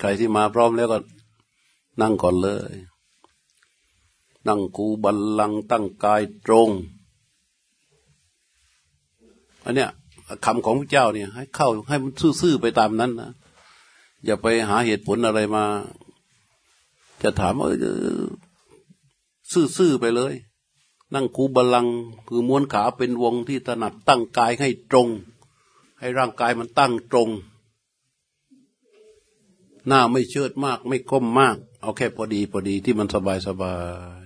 ใครที่มาพร้อมแล้วก็นั่งก่อนเลย นั่งกูบัลลังตั้งกายตรง อันเนี้ยคำของพระเจ้าเนี่ย ให้เข้าให้มันซื่อๆไปตามนั้นนะ อย่าไปหาเหตุผลอะไรมา จะถามว่าซื่อๆไปเลย นั่งคูบัลลังคือม้วนขาเป็นวงที่ถนัดตั้งกายให้ตรง ให้ร่างกายมันตั้งตรง หน้าไม่เชิดมาก ไม่ก้มมาก เอาแค่พอดีพอดีที่มันสบายสบาย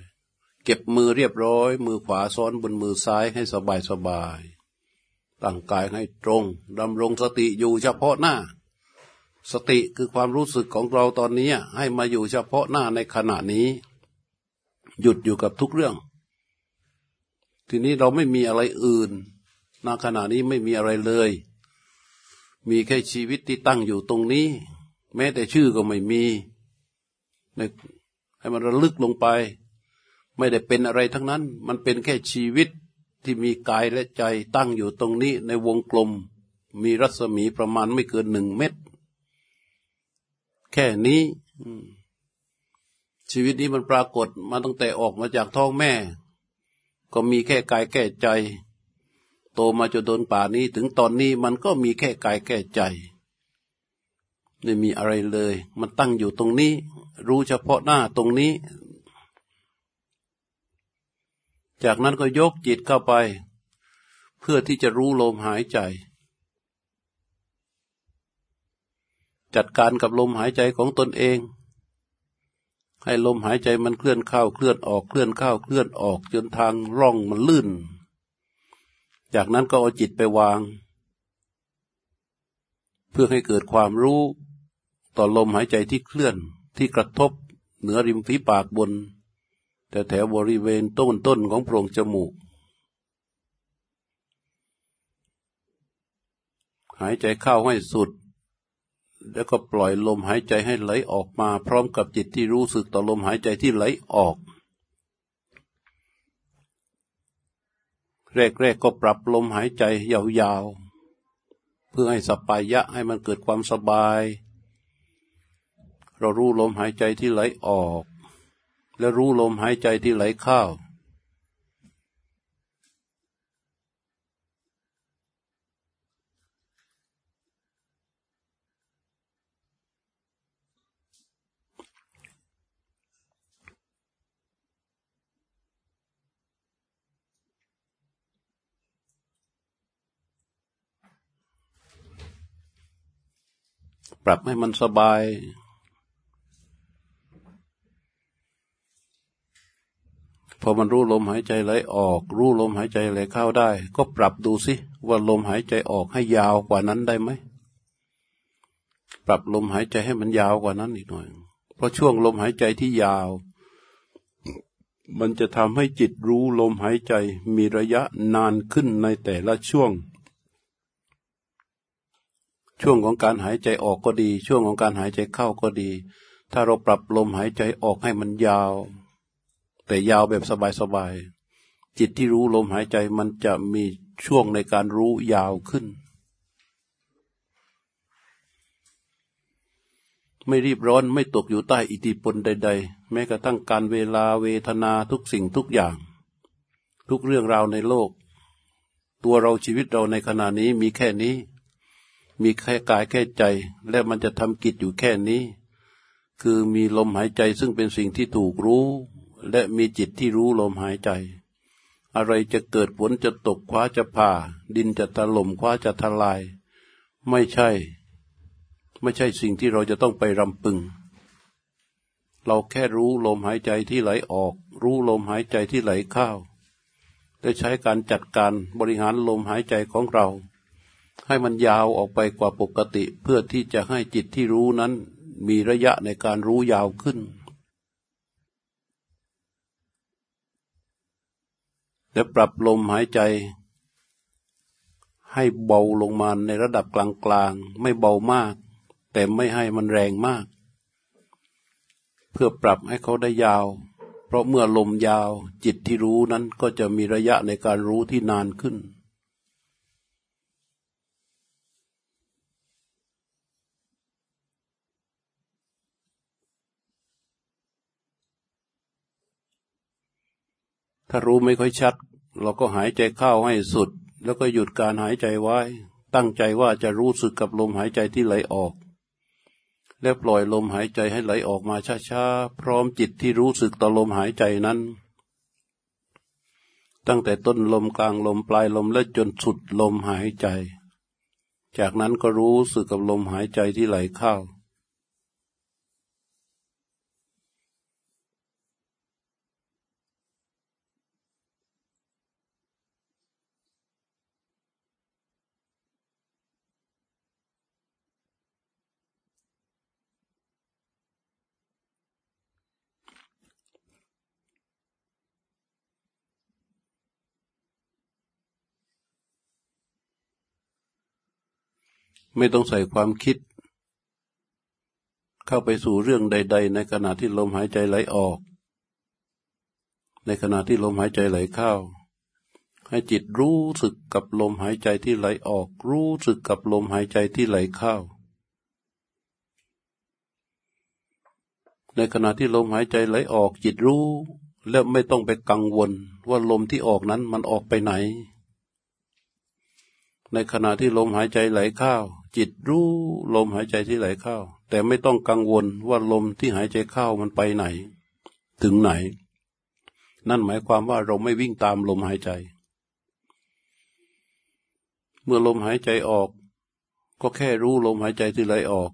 เก็บมือเรียบร้อย มือขวาซ้อนบนมือซ้ายให้สบายสบายตั้งกายให้ตรงดำรงสติอยู่เฉพาะหน้า สติคือความรู้สึกของเราตอนนี้ให้มาอยู่เฉพาะหน้าในขณะนี้ หยุดอยู่กับทุกเรื่อง ทีนี้เราไม่มีอะไรอื่นณขณะนี้ไม่มีอะไรเลย มีแค่ชีวิตที่ตั้งอยู่ตรงนี้ แม้แต่ชื่อก็ไม่มีให้มันระลึกลงไป ไม่ได้เป็นอะไรทั้งนั้น มันเป็นแค่ชีวิตที่มีกายและใจตั้งอยู่ตรงนี้ในวงกลม มีรัศมีประมาณไม่เกินหนึ่งเมตร แค่นี้ชีวิตนี้มันปรากฏมาตั้งแต่ออกมาจากท้องแม่ ก็มีแค่กายแก่ใจ โตมาจนโดนป่านี้ ถึงตอนนี้มันก็มีแค่กายแก่ใจ ไม่มีอะไรเลย มันตั้งอยู่ตรงนี้ รู้เฉพาะหน้าตรงนี้ จากนั้นก็ยกจิตเข้าไป เพื่อที่จะรู้ลมหายใจ จัดการกับลมหายใจของตนเอง ให้ลมหายใจมันเคลื่อนเข้าเคลื่อนออกเคลื่อนเข้าเคลื่อนออกจนทางร่องมันลื่น จากนั้นก็เอาจิตไปวาง เพื่อให้เกิดความรู้ ต่อลมหายใจที่เคลื่อนที่กระทบเหนือริมฝีปากบน แต่แถวบริเวณต้นต้นของโพรงจมูก หายใจเข้าให้สุด แล้วก็ปล่อยลมหายใจให้ไหลออกมา พร้อมกับจิตที่รู้สึกต่อลมหายใจที่ไหลออก แรกๆก็ปรับลมหายใจยาวๆ เพื่อให้สปายะให้มันเกิดความสบาย เรารู้ลมหายใจที่ไหลออก และรู้ลมหายใจที่ไหลเข้าปรับให้มันสบาย พอมันรู้ลมหายใจไหลออก รู้ลมหายใจไหลเข้าได้ ก็ปรับดูสิว่าลมหายใจออกให้ยาวกว่านั้นได้ไหมปรับลมหายใจให้มันยาวกว่านั้นอีกหน่อย เพราะช่วงลมหายใจที่ยาว มันจะทำให้จิตรู้ลมหายใจมีระยะนานขึ้นในแต่ละช่วง ช่วงของการหายใจออกก็ดี ช่วงของการหายใจเข้าก็ดี ถ้าเราปรับลมหายใจออกให้มันยาว แต่ยาวแบบสบายๆ จิตที่รู้ลมหายใจมันจะมีช่วงในการรู้ยาวขึ้น ไม่รีบร้อนไม่ตกอยู่ใต้อิทธิพลใด ๆ แม้กระทั่งการเวลาเวทนาทุกสิ่งทุกอย่าง ทุกเรื่องราวในโลก ตัวเราชีวิตเราในขณะนี้มีแค่นี้ มีแค่กายแค่ใจ และมันจะทำกิจอยู่แค่นี้ คือมีลมหายใจซึ่งเป็นสิ่งที่ถูกรู้ และมีจิตที่รู้ลมหายใจ อะไรจะเกิดฝนจะตกคว้าจะผ่า ดินจะถล่มคว้าจะทลาย ไม่ใช่ ไม่ใช่สิ่งที่เราจะต้องไปรำพึง เราแค่รู้ลมหายใจที่ไหลออก รู้ลมหายใจที่ไหลเข้าได้ใช้การจัดการบริหารลมหายใจของเรา ให้มันยาวออกไปกว่าปกติ เพื่อที่จะให้จิตที่รู้นั้นมีระยะในการรู้ยาวขึ้น และปรับลมหายใจ ให้เบาลงมาในระดับกลางๆ ไม่เบามาก แต่ไม่ให้มันแรงมาก เพื่อปรับให้เขาได้ยาว เพราะเมื่อลมยาวจิตที่รู้นั้นก็จะมีระยะในการรู้ที่นานขึ้น ถ้ารู้ไม่ค่อยชัด เราก็หายใจเข้าให้สุด แล้วก็หยุดการหายใจไว้ ตั้งใจว่าจะรู้สึกกับลมหายใจที่ไหลออก และปล่อยลมหายใจให้ไหลออกมาช้าๆพร้อมจิตที่รู้สึกต่อลมหายใจนั้น ตั้งแต่ต้นลมกลางลมปลายลมและจนสุดลมหายใจ จากนั้นก็รู้สึกกับลมหายใจที่ไหลเข้า ไม่ต้องใส่ความคิด เข้าไปสู่เรื่องใด ๆ ในขณะที่ลมหายใจไหลออก ในขณะที่ลมหายใจไหลเข้า ให้จิตรู้สึกกับลมหายใจที่ไหลออก รู้สึกกับลมหายใจที่ไหลเข้า ในขณะที่ลมหายใจไหลออก จิตรู้ แล้วไม่ต้องไปกังวล ว่าลมที่ออกนั้นมันออกไปไหนในขณะที่ลมหายใจไหลเข้า จิตรู้ลมหายใจที่ไหลเข้า แต่ไม่ต้องกังวลว่าลมที่หายใจเข้ามันไปไหน ถึงไหน นั่นหมายความว่าเราไม่วิ่งตามลมหายใจ เมื่อลมหายใจออก ก็แค่รู้ลมหายใจที่ไหลออก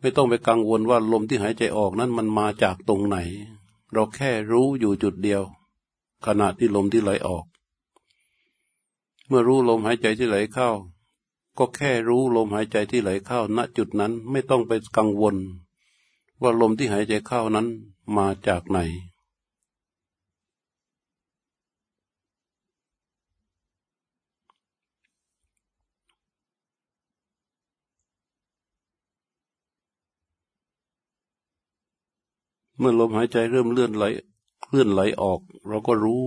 ไม่ต้องไปกังวลว่าลมที่หายใจออกนั้นมันมาจากตรงไหน เราแค่รู้อยู่จุดเดียว ขณะที่ลมที่ไหลออก เมื่อรู้ลมหายใจที่ไหลเข้า ก็แค่รู้ลมหายใจที่ไหลเข้าณจุดนั้นไม่ต้องไปกังวล ว่าลมที่หายใจเข้านั้นมาจากไหน เมื่อลมหายใจเริ่มเลื่อนไหลเลื่อนไหลออก เราก็รู้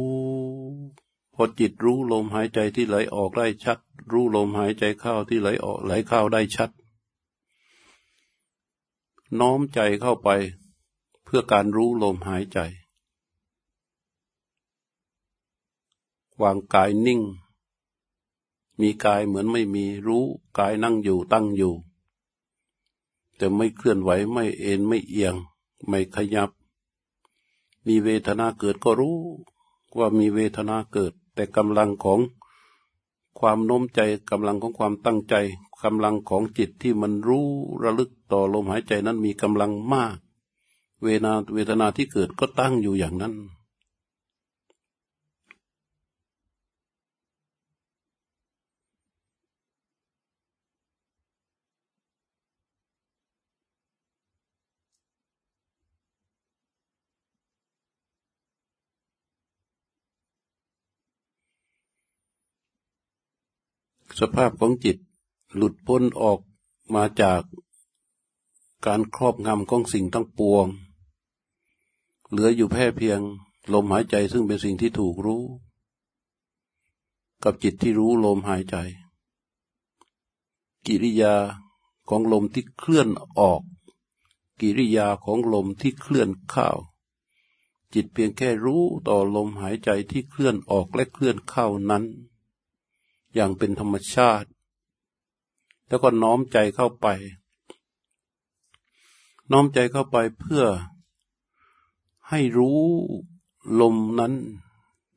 พอจิตรู้ลมหายใจที่ไหลออกได้ชัด รู้ลมหายใจเข้าที่ไหลออกไหลเข้าได้ชัด น้อมใจเข้าไป เพื่อการรู้ลมหายใจ วางกายนิ่ง มีกายเหมือนไม่มีรู้กายนั่งอยู่ตั้งอยู่ แต่ไม่เคลื่อนไหวไม่เอ็นไม่เอียง ไม่ขยับ มีเวทนาเกิดก็รู้ว่ามีเวทนาเกิด แต่กำลังของความโน้มใจกำลังของความตั้งใจกำลังของจิตที่มันรู้ระลึกต่อลมหายใจนั้นมีกำลังมาก เวนาเวทนาที่เกิดก็ตั้งอยู่อย่างนั้น สภาพของจิตหลุดพ้นออกมาจากการครอบงำของสิ่งทั้งปวง เหลืออยู่แค่เพียงลมหายใจซึ่งเป็นสิ่งที่ถูกรู้ กับจิตที่รู้ลมหายใจ กิริยาของลมที่เคลื่อนออก กิริยาของลมที่เคลื่อนเข้าจิตเพียงแค่รู้ต่อลมหายใจที่เคลื่อนออกและเคลื่อนเข้านั้น อย่างเป็นธรรมชาติ แล้วก็น้อมใจเข้าไป น้อมใจเข้าไปเพื่อให้รู้ลมนั้น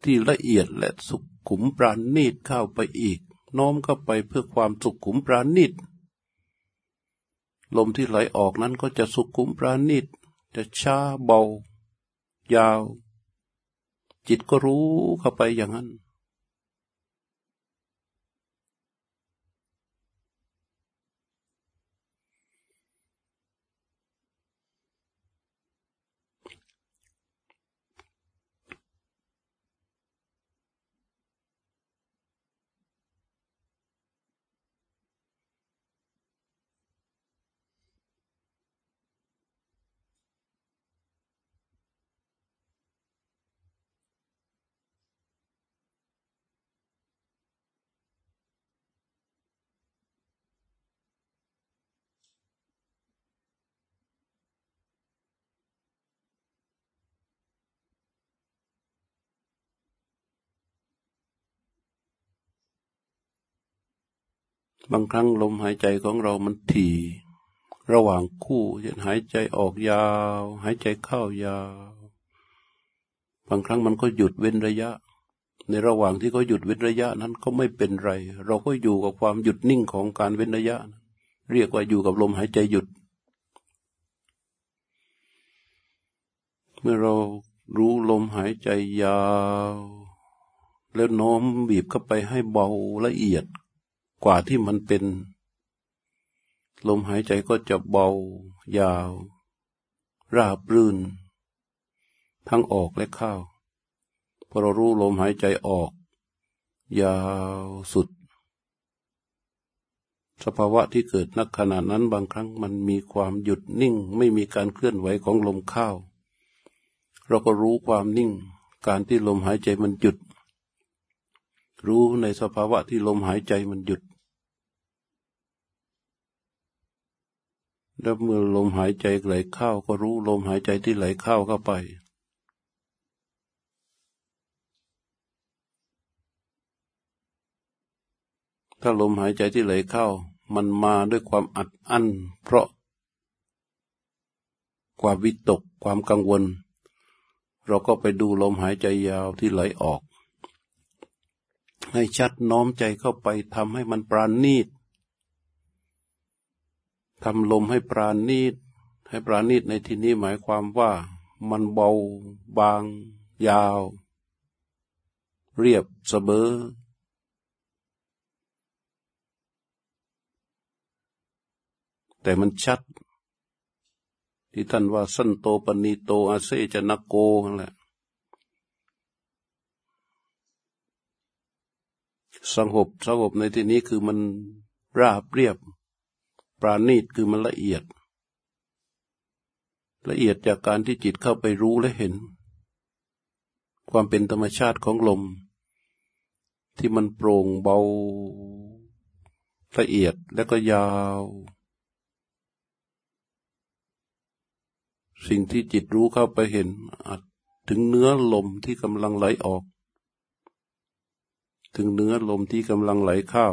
ที่ละเอียดและสุขุมปราณีตเข้าไปอีก น้อมเข้าไปเพื่อความสุขุมปราณีตลมที่ไหลออกนั้นก็จะสุขุมปราณีตจะช้าเบา ยาว จิตก็รู้เข้าไปอย่างนั้น บางครั้งลมหายใจของเรามันถี่ระหว่างคู่เช่นหายใจออกยาว หายใจเข้ายาว บางครั้งมันก็หยุดเว้นระยะ ในระหว่างที่เขาหยุดเว้นระยะนั้นก็ไม่เป็นไร เราก็อยู่กับความหยุดนิ่งของการเว้นระยะ เรียกว่าอยู่กับลมหายใจหยุด เมื่อเรารู้ลมหายใจยาว แล้วโน้มบีบเข้าไปให้เบาละเอียด กว่าที่มันเป็น ลมหายใจก็จะเบา ยาว ราบรื่น ทั้งออกและเข้าพอเรารู้ลมหายใจออก ยาวสุด สภาวะที่เกิดนักขณะนั้นบางครั้งมันมีความหยุดนิ่ง ไม่มีการเคลื่อนไหวของลมเข้าเราก็รู้ความนิ่ง การที่ลมหายใจมันหยุด รู้ในสภาวะที่ลมหายใจมันหยุด แล้วเมื่อลมหายใจไหลเข้าก็รู้ลมหายใจที่ไหลเข้าเข้าไป ถ้าลมหายใจที่ไหลเข้า มันมาด้วยความอัดอั้น เพราะ ความวิตกความกังวล เราก็ไปดูลมหายใจยาวที่ไหลออก ให้ชัดน้อมใจเข้าไปทำให้มันปราณีต ทำลมให้ปราณีต ให้ปราณีตในที่นี้หมายความว่ามันเบา บาง ยาว เรียบเสมอแต่มันชัด ที่ท่านว่าสั้นโตปณีโตอาเซจนโกนั่นแหละสงบสงบในที่นี้คือมันราบเรียบ ราณีตคือมันละเอียด ละเอียดจากการที่จิตเข้าไปรู้และเห็น ความเป็นธรรมชาติของลม ที่มันโปร่งเบา ละเอียดและก็ยาว สิ่งที่จิตรู้เข้าไปเห็นอาจถึงเนื้อลมที่กำลังไหลออก ถึงเนื้อลมที่กำลังไหลเข้า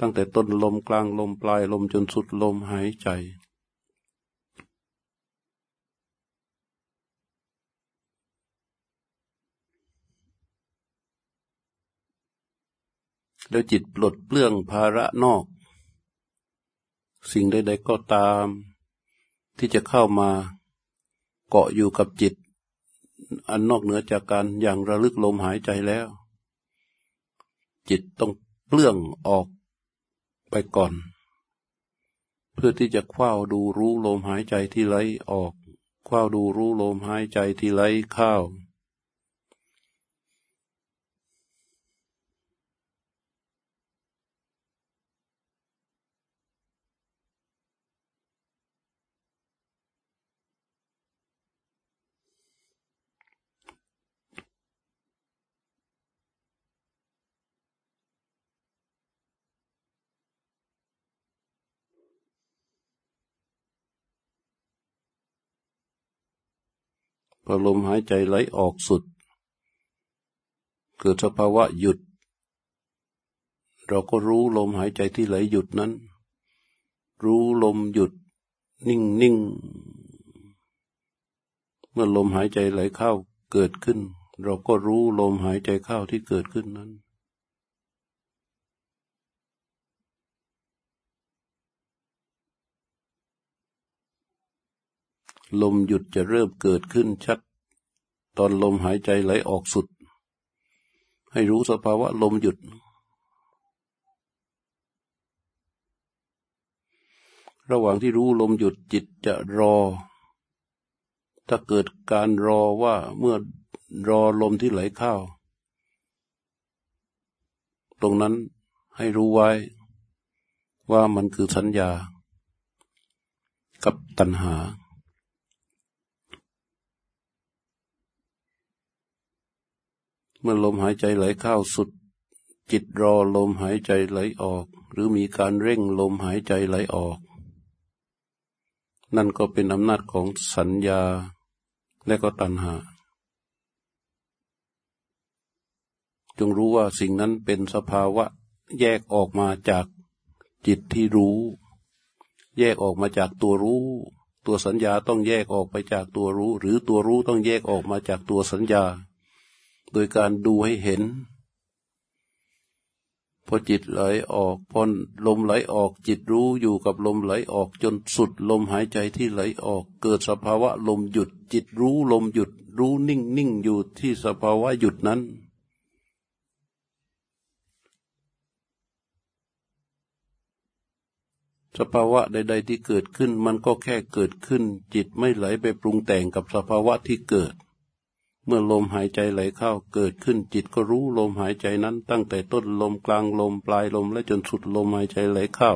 ตั้งแต่ต้นลมกลางลมปลายลมจนสุดลมหายใจ แล้วจิตปลดเปลื้องภาระนอก สิ่งใดๆก็ตาม ที่จะเข้ามาเกาะอยู่กับจิต อันนอกเหนือจากการอย่างระลึกลมหายใจแล้ว จิตต้องเปลื้องออก ไปก่อน เพื่อที่จะคว้าดูรู้ลมหายใจที่ไหลออกคว้าดูรู้ลมหายใจที่ไหลเข้า พอลมหายใจไหลออกสุด เกิดสภาวะหยุด เราก็รู้ลมหายใจที่ไหลหยุดนั้น รู้ลมหยุด นิ่งนิ่งเมื่อลมหายใจไหลเข้าเกิดขึ้น เราก็รู้ลมหายใจเข้าที่เกิดขึ้นนั้น ลมหยุดจะเริ่มเกิดขึ้นชัด ตอนลมหายใจไหลออกสุด ให้รู้สภาวะลมหยุด ระหว่างที่รู้ลมหยุดจิตจะรอ ถ้าเกิดการรอว่าเมื่อรอลมที่ไหลเข้า ตรงนั้นให้รู้ไว้ว่ามันคือสัญญา กับตัณหา เมื่อลมหายใจไหลเข้าสุด จิตรอลมหายใจไหลออก หรือมีการเร่งลมหายใจไหลออก นั่นก็เป็นอำนาจของสัญญาและก็ตัณหา จงรู้ว่าสิ่งนั้นเป็นสภาวะแยกออกมาจากจิตที่รู้ แยกออกมาจากตัวรู้ ตัวสัญญาต้องแยกออกไปจากตัวรู้ หรือตัวรู้ต้องแยกออกมาจากตัวสัญญา โดยการดูให้เห็น พอจิตไหลออกพอลมไหลออก จิตรู้อยู่กับลมไหลออก จนสุดลมหายใจที่ไหลออก เกิดสภาวะลมหยุด จิตรู้ลมหยุด รู้นิ่งนิ่งอยู่ที่สภาวะหยุดนั้นสภาวะใด ๆ ที่เกิดขึ้นมันก็แค่เกิดขึ้น จิตไม่ไหลไปปรุงแต่งกับสภาวะที่เกิด เมื่อลมหายใจไหลเข้าเกิดขึ้นจิตก็รู้ลมหายใจนั้น ตั้งแต่ต้นลมกลางลมปลายลมและจนสุดลมหายใจไหลเข้า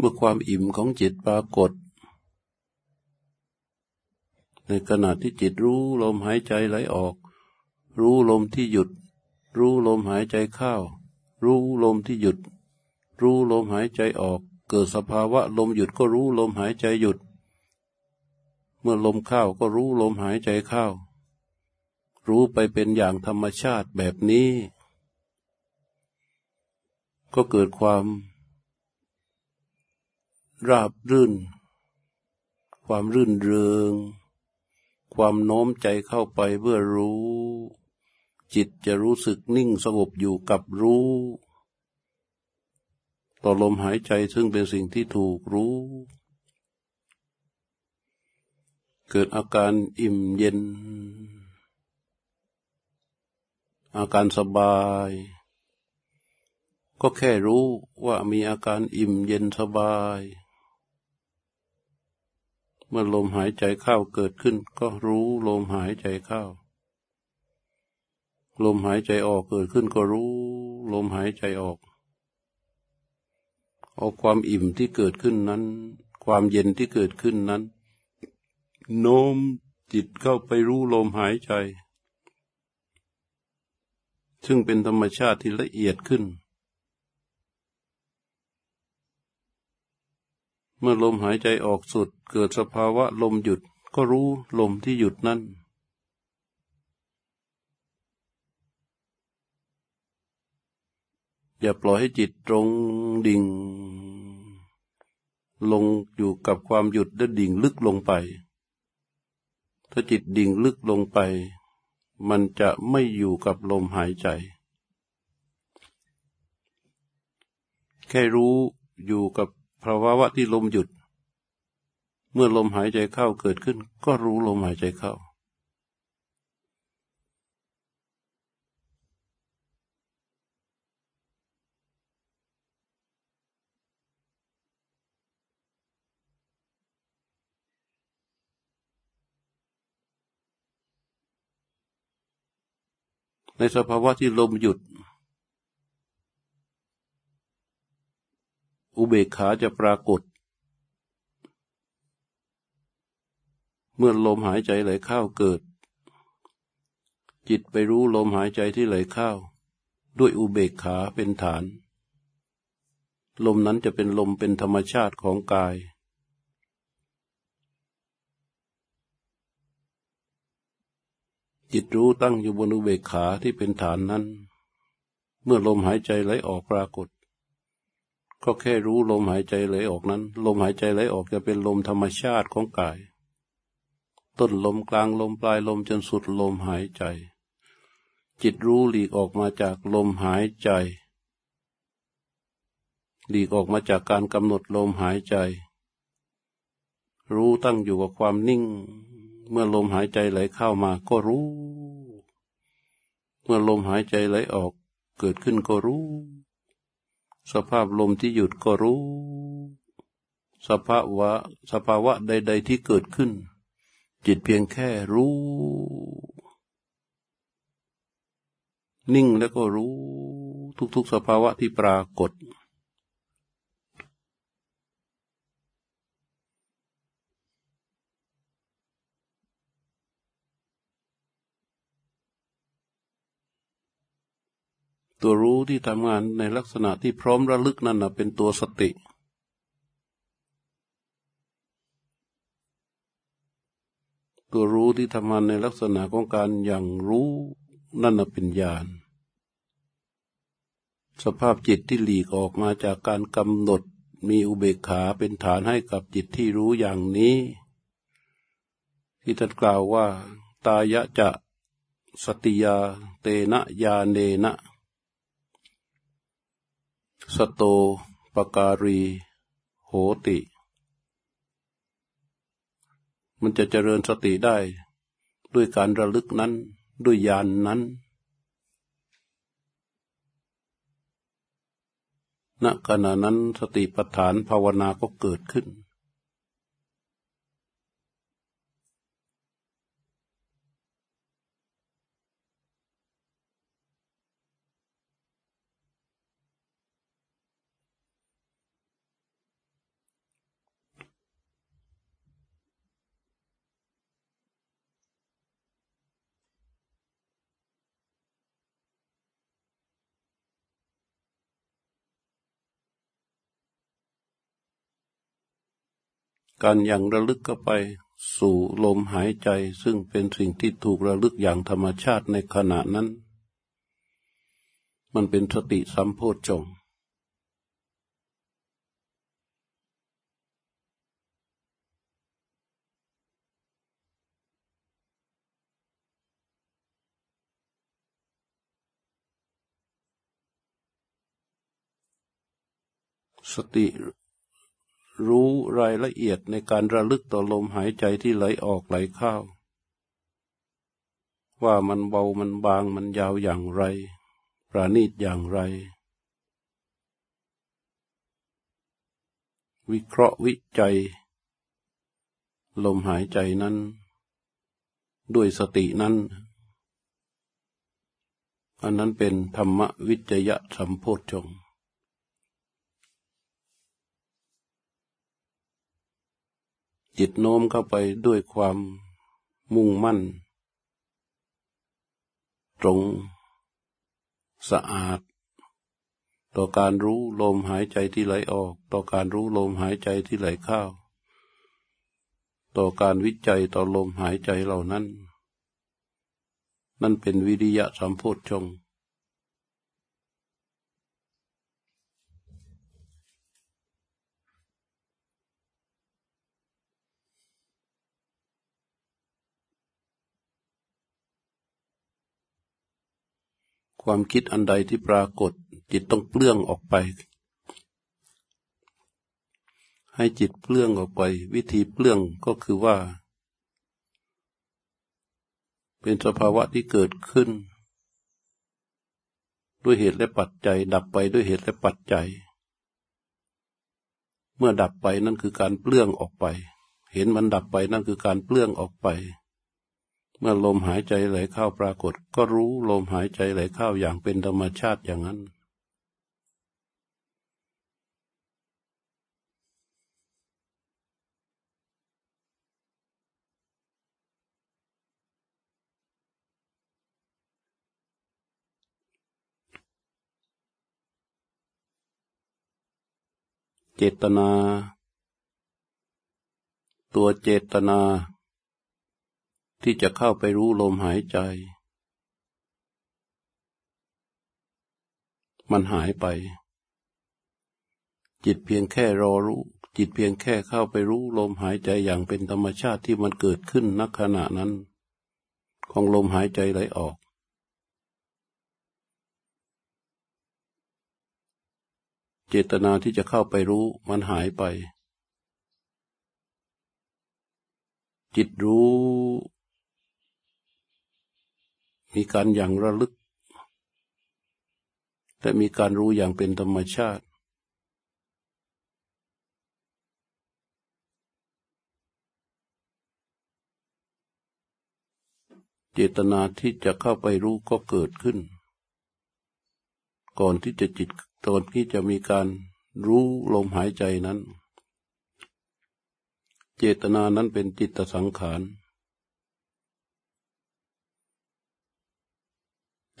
เมื่อความอิ่มของจิตปรากฏ ในขณะที่จิตรู้ลมหายใจไหลออก รู้ลมที่หยุด รู้ลมหายใจเข้ารู้ลมที่หยุด รู้ลมหายใจออก เกิดสภาวะลมหยุดก็รู้ลมหายใจหยุด เมื่อลมเข้าก็รู้ลมหายใจเข้ารู้ไปเป็นอย่างธรรมชาติแบบนี้ ก็เกิดความ ราบรื่น ความรื่นเริง ความโน้มใจเข้าไปเพื่อรู้ จิตจะรู้สึกนิ่งสงบอยู่กับรู้ ต่อลมหายใจซึ่งเป็นสิ่งที่ถูกรู้ เกิดอาการอิ่มเย็น อาการสบายก็แค่รู้ว่ามีอาการอิ่มเย็นสบาย เมื่อลมหายใจเข้าเกิดขึ้น ก็รู้ลมหายใจเข้า ลมหายใจออกเกิดขึ้นก็รู้ ลมหายใจออก เอาความอิ่มที่เกิดขึ้นนั้น ความเย็นที่เกิดขึ้นนั้น โน้มจิตเข้าไปรู้ลมหายใจ ซึ่งเป็นธรรมชาติที่ละเอียดขึ้น เมื่อลมหายใจออกสุด เกิดสภาวะลมหยุดก็รู้ลมที่หยุดนั้นอย่าปล่อยให้จิตตรงดิ่ง ลงอยู่กับความหยุดและดิ่งลึกลงไป ถ้าจิตดิ่งลึกลงไป มันจะไม่อยู่กับลมหายใจ แค่รู้อยู่กับ ภาวะที่ลมหยุด เมื่อลมหายใจเข้าเกิดขึ้น ก็รู้ลมหายใจเข้า ในสภาวะที่ลมหยุด อุเบกขาจะปรากฏ เมื่อลมหายใจไหลเข้าเกิด จิตไปรู้ลมหายใจที่ไหลเข้า ด้วยอุเบกขาเป็นฐาน ลมนั้นจะเป็นลมเป็นธรรมชาติของกายจิตรู้ตั้งอยู่บนอุเบกขาที่เป็นฐานนั้น เมื่อลมหายใจไหลออกปรากฏ ก็แค่รู้ลมหายใจไหลออกนั้น ลมหายใจไหลออกจะเป็นลมธรรมชาติของกาย ต้นลมกลางลมปลายลมจนสุดลมหายใจ จิตรู้หลีกออกมาจากลมหายใจ หลีกออกมาจากการกำหนดลมหายใจ รู้ตั้งอยู่กับความนิ่ง เมื่อลมหายใจไหลเข้ามาก็รู้ เมื่อลมหายใจไหลออกเกิดขึ้นก็รู้ สภาพลมที่หยุดก็รู้ สภาวะสภาวะใด ๆ ที่เกิดขึ้น จิตเพียงแค่รู้ นิ่งแล้วก็รู้ทุก ๆ สภาวะที่ปรากฏ ตัวรู้ที่ทำงานในลักษณะที่พร้อมระลึกนั่นนะเป็นตัวสติ ตัวรู้ที่ทำงานในลักษณะของการอย่างรู้นั่นนะเป็นญาณสภาพจิตที่หลีกออกมาจากการกำหนดมีอุเบกขาเป็นฐานให้กับจิตที่รู้อย่างนี้ ที่ท่านกล่าวว่า ตายะจะสติยาเตนะยาเนนะ สโตปการี โหติ มันจะเจริญสติได้ ด้วยการระลึกนั้นด้วยญาณนนั้นณขณะนั้นสติปัฏฐานภาวนาก็เกิดขึ้น การยังระลึกเข้าไปสู่ลมหายใจ ซึ่งเป็นสิ่งที่ถูกระลึกอย่างธรรมชาติในขณะนั้น มันเป็นสติสัมโพชฌงสติ รู้รายละเอียดในการระลึกต่อลมหายใจที่ไหลออกไหลเข้า ว่ามันเบามันบางมันยาวอย่างไร ประณีตอย่างไร วิเคราะห์วิจัย ลมหายใจนั้น ด้วยสตินั้น อันนั้นเป็นธรรมวิจยะสัมโพชฌงค์ จิตโน้มเข้าไปด้วยความมุ่งมั่น ตรง สะอาด ต่อการรู้ลมหายใจที่ไหลออก ต่อการรู้ลมหายใจที่ไหลเข้าต่อการวิจัยต่อลมหายใจเหล่านั้น นั่นเป็นวิริยะสัมโพชฌงค์ ความคิดอันใดที่ปรากฏ จิตต้องเปลื้องออกไป ให้จิตเปลื้องออกไป วิธีเปลื้องก็คือว่า เป็นสภาวะที่เกิดขึ้น ด้วยเหตุและปัจจัย ดับไปด้วยเหตุและปัจจัย เมื่อดับไปนั่นคือการเปลื้องออกไป เห็นมันดับไปนั่นคือการเปลื้องออกไป เมื่อลมหายใจไหลเข้าปรากฏ ก็รู้ลมหายใจไหลเข้าอย่างเป็นธรรมชาติอย่างนั้น เจตนา ตัวเจตนา ที่จะเข้าไปรู้ลมหายใจ มันหายไป จิตเพียงแค่รอรู้ จิตเพียงแค่เข้าไปรู้ลมหายใจอย่างเป็นธรรมชาติที่มันเกิดขึ้นณขณะนั้น ของลมหายใจไหลออกเจตนาที่จะเข้าไปรู้มันหายไป จิตรู้ มีการอย่างระลึก และมีการรู้อย่างเป็นธรรมชาติ เจตนาที่จะเข้าไปรู้ก็เกิดขึ้น ก่อนที่จะจิตตอนที่จะมีการรู้ลมหายใจนั้น เจตนานั้นเป็นจิตสังขาร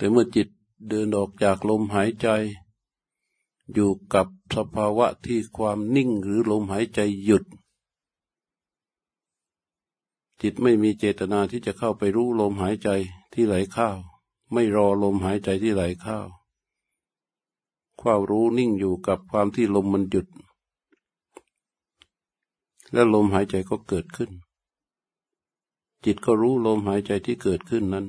แต่เมื่อจิตเดินออกจากลมหายใจ อยู่กับสภาวะที่ความนิ่งหรือลมหายใจหยุด จิตไม่มีเจตนาที่จะเข้าไปรู้ลมหายใจที่ไหลเข้าไม่รอลมหายใจที่ไหลเข้าความรู้นิ่งอยู่กับความที่ลมมันหยุด และลมหายใจก็เกิดขึ้น จิตก็รู้ลมหายใจที่เกิดขึ้นนั้น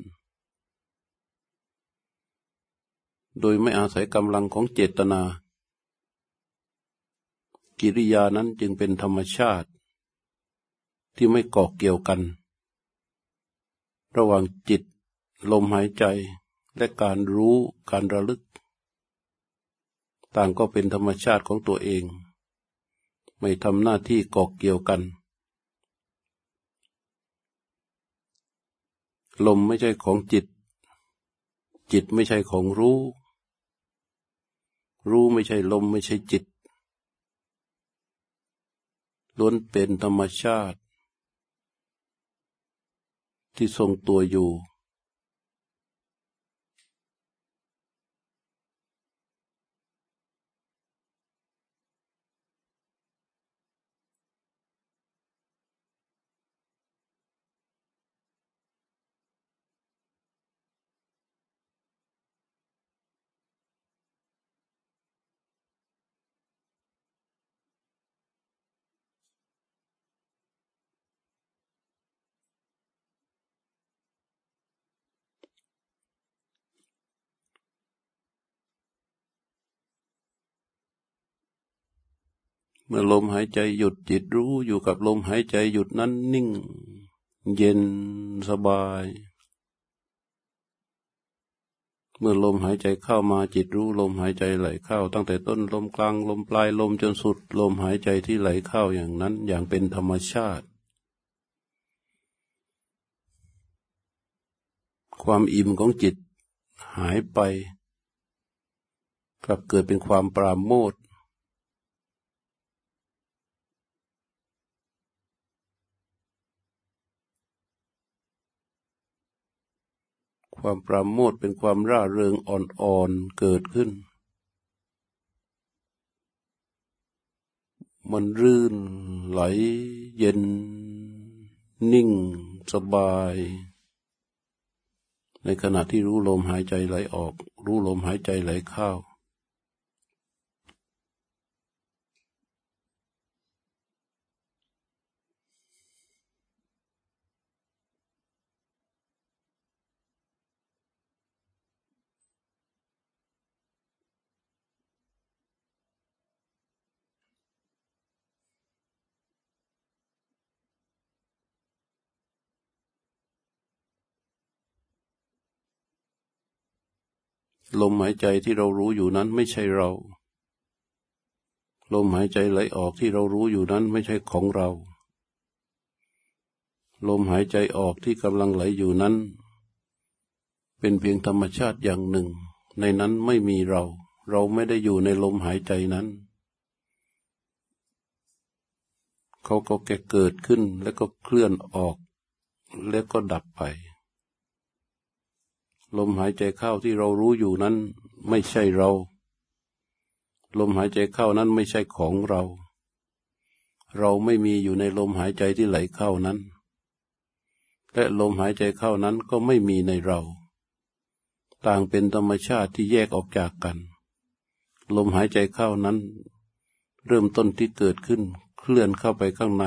โดยไม่อาศัยกำลังของเจตนา กิริยานั้นจึงเป็นธรรมชาติ ที่ไม่เกาะเกี่ยวกัน ระหว่างจิต ลมหายใจและการรู้การระลึก ต่างก็เป็นธรรมชาติของตัวเอง ไม่ทำหน้าที่เกาะเกี่ยวกัน ลมไม่ใช่ของจิตจิตไม่ใช่ของรู้ รู้ไม่ใช่ลมไม่ใช่จิต ล้วนเป็นธรรมชาติ ที่ทรงตัวอยู่เมื่อลมหายใจหยุดจิตรู้อยู่กับลมหายใจหยุดนั้นนิ่ง เย็นสบาย เมื่อลมหายใจเข้ามาจิตรู้ลมหายใจไหลเข้า ตั้งแต่ต้นลมกลางลมปลายลมจนสุด ลมหายใจที่ไหลเข้าอย่างนั้นอย่างเป็นธรรมชาติ ความอิ่มของจิตหายไป กลับเกิดเป็นความปราโมท ความปราโมทเป็นความร่าเริงอ่อนๆเกิดขึ้น มันรื่นไหลเย็น นิ่งสบาย ในขณะที่รู้ลมหายใจไหลออก รู้ลมหายใจไหลเข้า ลมหายใจที่เรารู้อยู่นั้นไม่ใช่เรา ลมหายใจไหลออกที่เรารู้อยู่นั้นไม่ใช่ของเรา ลมหายใจออกที่กำลังไหลอยู่นั้น เป็นเพียงธรรมชาติอย่างหนึ่ง ในนั้นไม่มีเรา เราไม่ได้อยู่ในลมหายใจนั้น เขาก็แก่เกิดขึ้นแล้วก็เคลื่อนออก แล้วก็ดับไป ลมหายใจเข้าที่เรารู้อยู่นั้นไม่ใช่เรา ลมหายใจเข้านั้นไม่ใช่ของเรา เราไม่มีอยู่ในลมหายใจที่ไหลเข้านั้น และลมหายใจเข้านั้นก็ไม่มีในเรา ต่างเป็นธรรมชาติที่แยกออกจากกัน ลมหายใจเข้านั้น เริ่มต้นที่เกิดขึ้นเคลื่อนเข้าไปข้างใน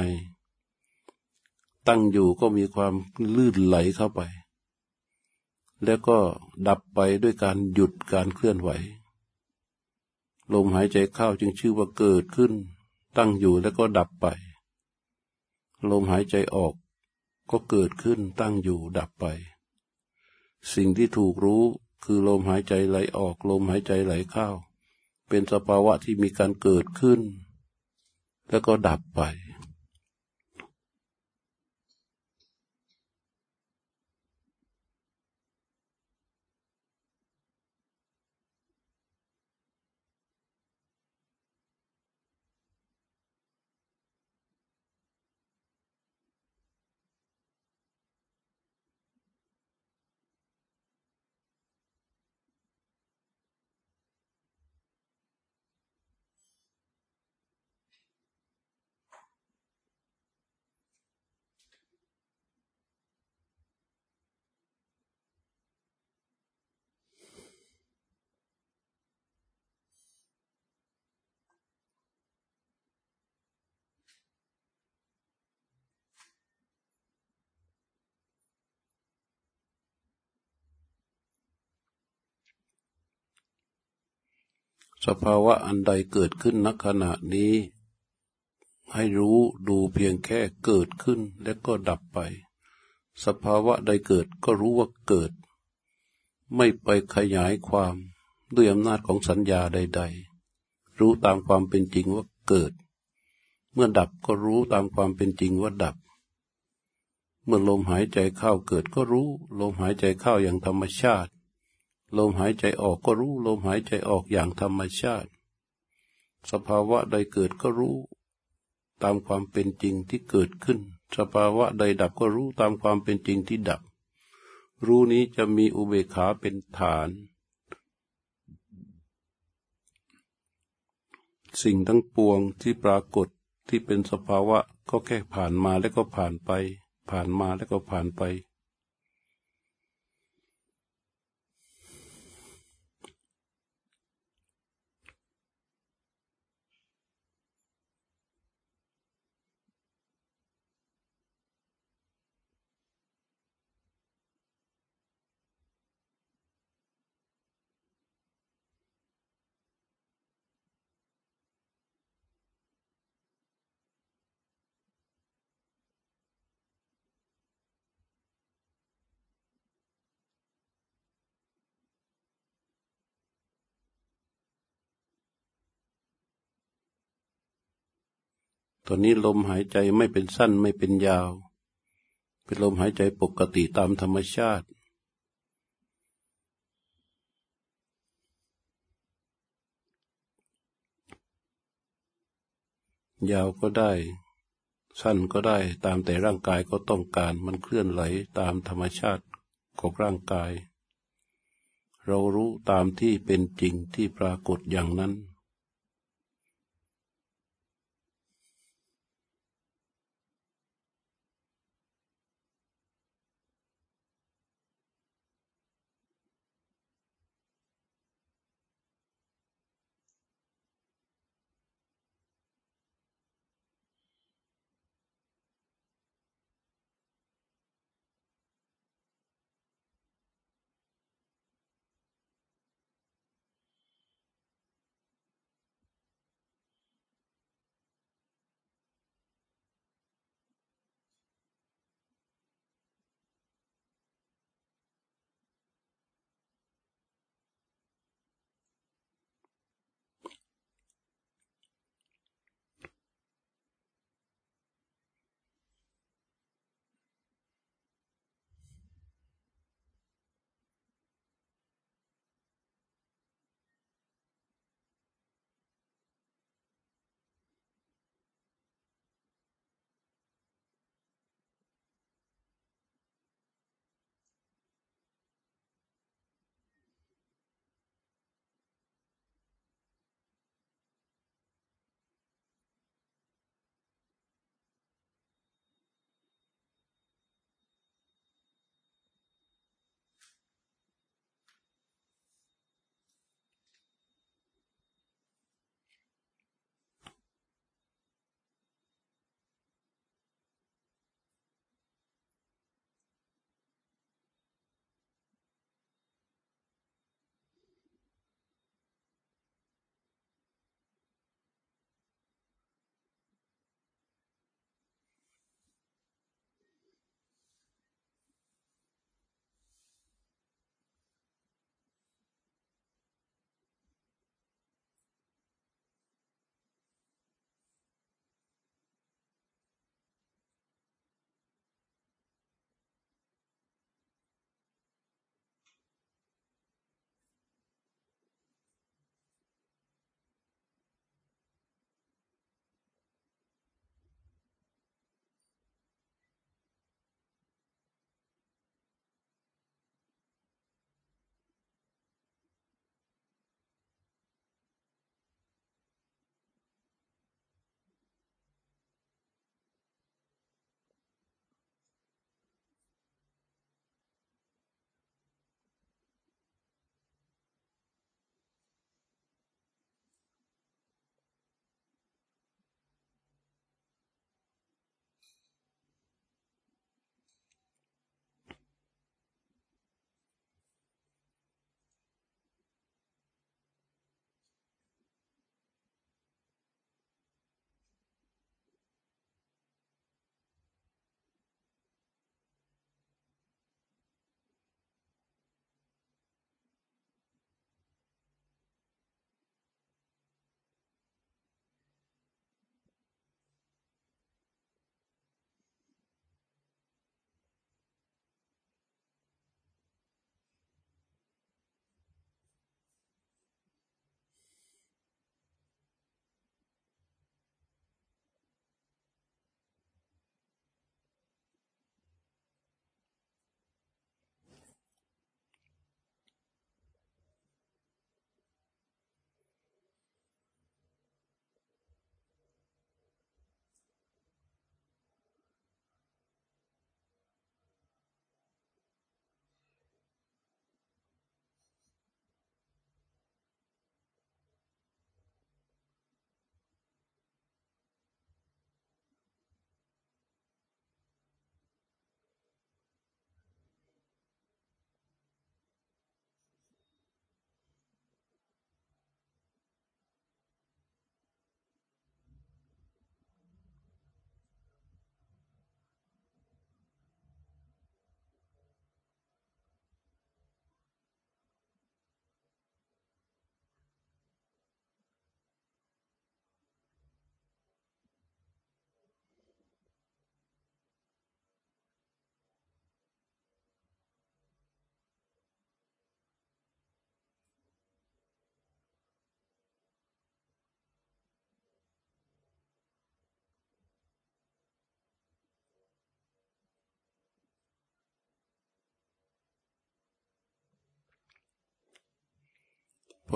ตั้งอยู่ก็มีความลื่นไหลเข้าไป แล้วก็ดับไปด้วยการหยุดการเคลื่อนไหว ลมหายใจเข้าจึงชื่อว่าเกิดขึ้น ตั้งอยู่แล้วก็ดับไป ลมหายใจออกก็เกิดขึ้นตั้งอยู่ดับไป สิ่งที่ถูกรู้คือลมหายใจไหลออก ลมหายใจไหลเข้า เป็นสภาวะที่มีการเกิดขึ้น แล้วก็ดับไป สภาวะอันใดเกิดขึ้นณขณะนี้ ให้รู้ดูเพียงแค่เกิดขึ้นและก็ดับไป สภาวะใดเกิดก็รู้ว่าเกิด ไม่ไปขยายความด้วยอำนาจของสัญญาใด ๆ รู้ตามความเป็นจริงว่าเกิด เมื่อดับก็รู้ตามความเป็นจริงว่าดับ เมื่อลมหายใจเข้าเกิดก็รู้ ลมหายใจเข้าอย่างธรรมชาติ ลมหายใจออกก็รู้ลมหายใจออกอย่างธรรมชาติ สภาวะใดเกิดก็รู้ ตามความเป็นจริงที่เกิดขึ้น สภาวะใดดับก็รู้ตามความเป็นจริงที่ดับ รู้นี้จะมีอุเบกขาเป็นฐาน สิ่งทั้งปวงที่ปรากฏที่เป็นสภาวะก็แค่ผ่านมาแล้วก็ผ่านไป ผ่านมาแล้วก็ผ่านไป ตอนนี้ลมหายใจไม่เป็นสั้นไม่เป็นยาว เป็นลมหายใจปกติตามธรรมชาติยาวก็ได้ สั้นก็ได้ตามแต่ร่างกายก็ต้องการมันเคลื่อนไหลตามธรรมชาติของร่างกาย เรารู้ตามที่เป็นจริงที่ปรากฏอย่างนั้น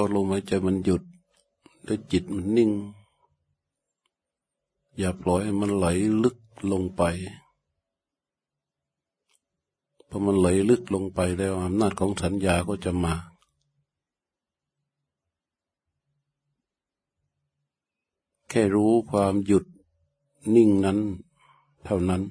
อลมหายใจมันหยุด แล้วจิตมันนิ่ง อย่าปล่อยให้มันไหลลึกลงไปพอมันไหลลึกลงไปแล้วอำนาจของสัญญาก็จะมา แค่รู้ความหยุดนิ่งนั้น เท่านั้น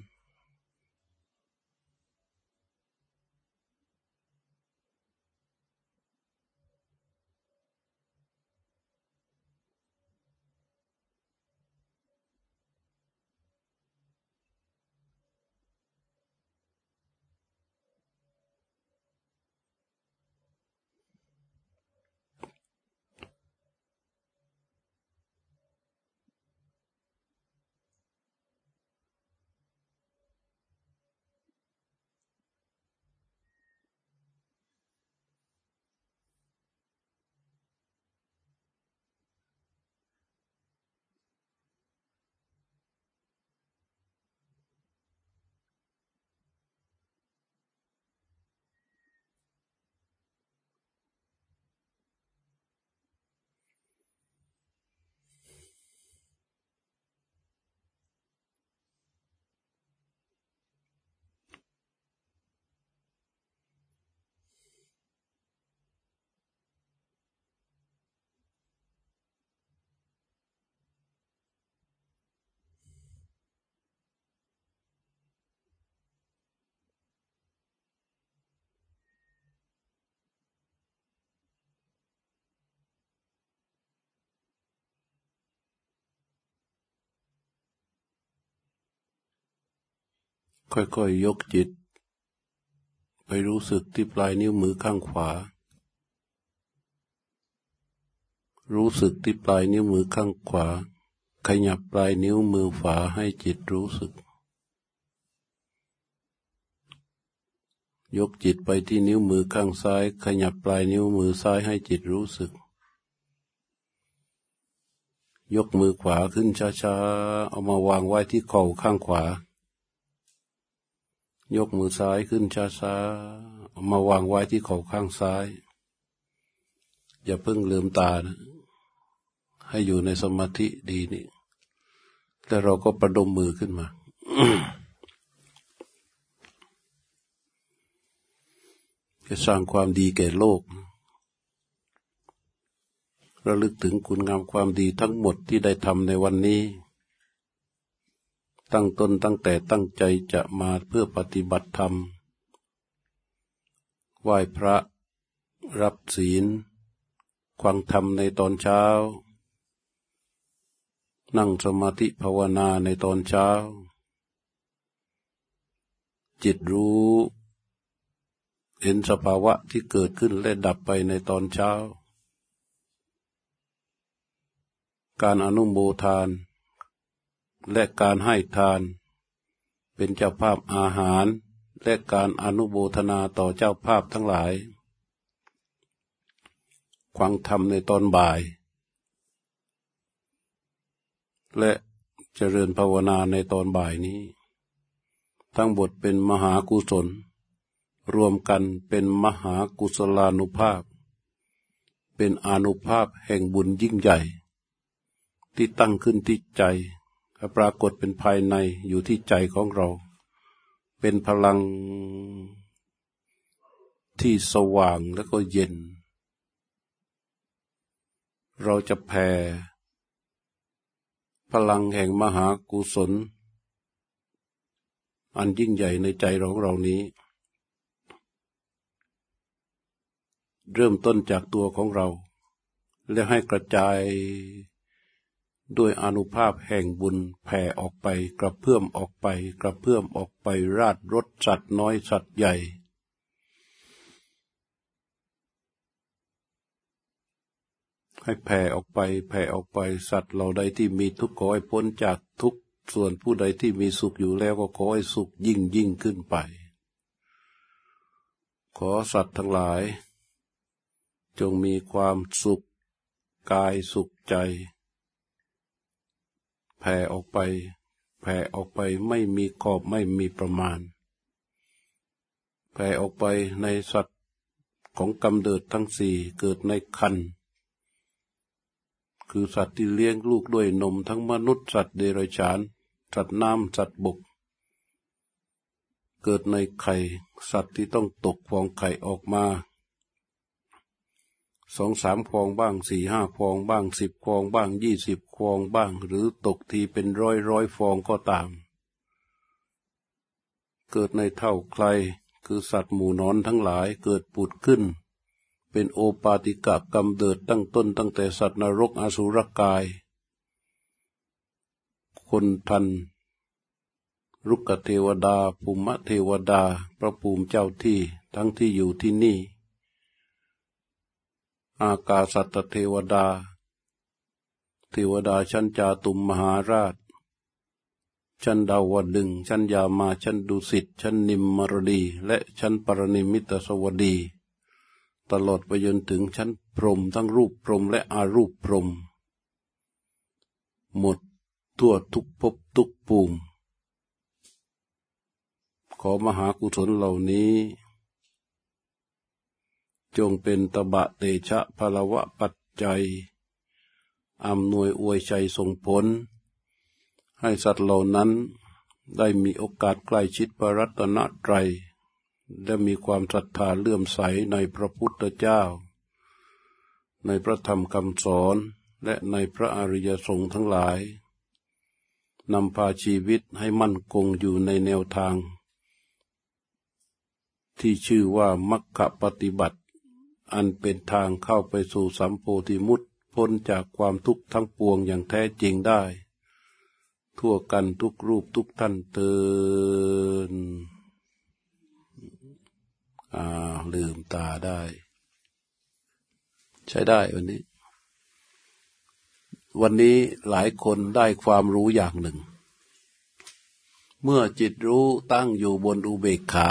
ค่อยๆยยกจิต ไปรู้สึกที่ปลายนิ้วมือข้างขวา รู้สึกที่ปลายนิ้วมือข้างขวา ขยับปลายนิ้วมือฝาให้จิตรู้สึก ยกจิตไปที่นิ้วมือข้างซ้าย ขยับปลายนิ้วมือซ้ายให้จิตรู้สึกยกมือขวาขึ้นช้าๆ เอามาวางไว้ที่เข่าข้างขวา ยกมือซ้ายขึ้นช้าๆมาวางไว้ที่เข่าข้างซ้าย อย่าเพิ่งลืมตานะให้อยู่ในสมาธิดีนี่แล้วเราก็ประดมมือขึ้นมา จะสร้างความดีแก่โลก ระลึกถึงคุณงามความดีทั้งหมดที่ได้ทำในวันนี้ ตั้งตนตั้งแต่ตั้งใจจะมาเพื่อปฏิบัติธรรม ไหว้พระ รับศีลควังธรรมในตอนเช้า นั่งสมาธิภาวนาในตอนเช้า จิตรู้ เห็นสภาวะที่เกิดขึ้นและดับไปในตอนเช้า การอนุโมทาน และการให้ทาน เป็นเจ้าภาพอาหาร และการอนุโมทนาต่อเจ้าภาพทั้งหลายควังธรรมในตอนบ่าย และเจริญภาวนาในตอนบ่ายนี้ ทั้งบทเป็นมหากุศล รวมกันเป็นมหากุศลานุภาพ เป็นอนุภาพแห่งบุญยิ่งใหญ่ ที่ตั้งขึ้นที่ใจ ปรากฏเป็นภายในอยู่ที่ใจของเรา เป็นพลังที่สว่างแล้วก็เย็น เราจะแผ่พลังแห่งมหากุศล อันยิ่งใหญ่ในใจของเรานี้ เริ่มต้นจากตัวของเรา และให้กระจาย ด้วยอนุภาพแห่งบุญแผ่ออกไปกระเพื่อมออกไปกระเพื่อมออกไปราดรถสัตว์น้อยสัตว์ใหญ่ ให้แผ่ออกไปแผ่ออกไปสัตว์เราใดที่มีทุกข์ขอให้พ้นจากทุกข์ส่วนผู้ใดที่มีสุขอยู่แล้วก็ขอให้สุขยิ่งยิ่งขึ้นไป ขอสัตว์ทั้งหลาย จงมีความสุขกายสุขใจ แผ่ออกไป แผ่ออกไปไม่มีขอบไม่มีประมาณ แผ่ออกไปในสัตว์ของกำเดิดทั้งสี่เกิดในคันคือสัตว์ที่เลี้ยงลูกด้วยนมทั้งมนุษย์สัตว์เดรัจฉาน สัตว์น้ำสัตว์บก เกิดในไข่ สัตว์ที่ต้องตกฟองไข่ออกมา สองสามฟองบ้างสี่ห้าฟองบ้างสิบฟองบ้างยี่สิบฟองบ้าง หรือตกทีเป็นร้อยร้อยฟองก็ตาม เกิดในเท่าใครคือสัตว์หมูนอนทั้งหลายเกิดปุดขึ้น เป็นโอปาติกะกำเดิดตั้งต้นตั้งแต่สัตว์นรกอสุรกาย คนทัน รุกเทวดาภูมิเทวดา พระภูมิเจ้าที่ทั้งที่อยู่ที่นี่ อากาสัตเทวดา เทวดาชั้นจาตุมมหาราช ชั้นดาวดึง ชั้นยามาชั้นดุสิต ชั้นนิมมรดี และชั้นปรนิมิตสวดี ตลอดไปจนถึงชั้นพรหมทั้งรูปพรหมและอารูปพรหมหมดทั่วทุกภพทุกภูมิ ขอมหากุศลเหล่านี้ จงเป็นตบะเตชะพลวะปัจจัยอำนวยอวยใจส่งผล ให้สัตว์เหล่านั้นได้มีโอกาสใกล้ชิดพระรัตนตรัยและมีความศรัทธาเลื่อมใสในพระพุทธเจ้า ในพระธรรมคำสอนและในพระอริยสงฆ์ทั้งหลายนำพาชีวิตให้มั่นคงอยู่ในแนวทาง ที่ชื่อว่ามัคคปฏิบัติ อันเป็นทางเข้าไปสู่สัมโพธิมุตพ้นจากความทุกข์ทั้งปวงอย่างแท้จริงได้ ทั่วกันทุกรูปทุกท่านเตือนอ่าลืมตาได้ ใช้ได้วันนี้ วันนี้หลายคนได้ความรู้อย่างหนึ่ง เมื่อจิตรู้ตั้งอยู่บนอุเบกขา